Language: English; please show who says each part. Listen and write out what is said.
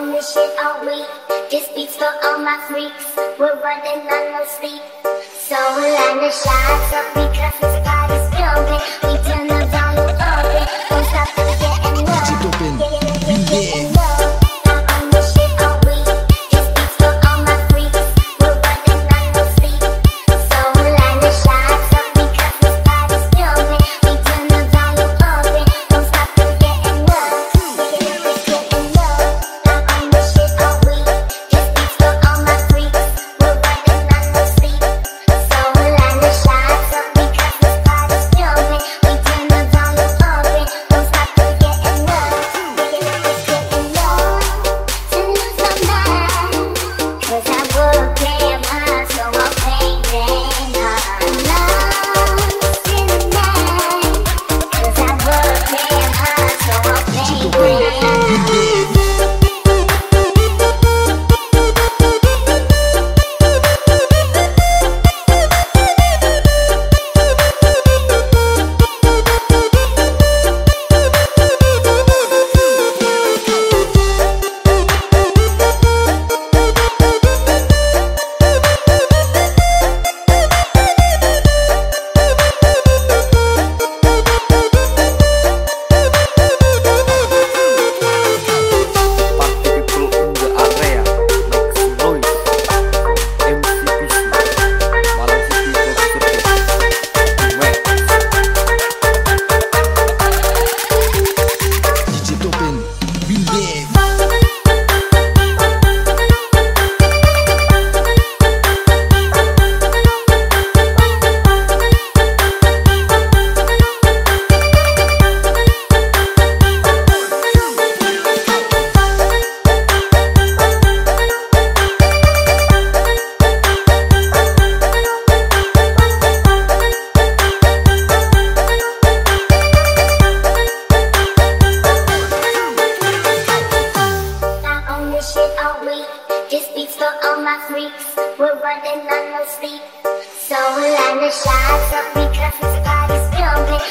Speaker 1: on this shit all week. This beats for all my freaks. We're running on no sleep. So line the shots up because this body's building. We done free. shit all week. This beats for all my freaks. We're running on no sleep. So line the shots up because this party's pumping.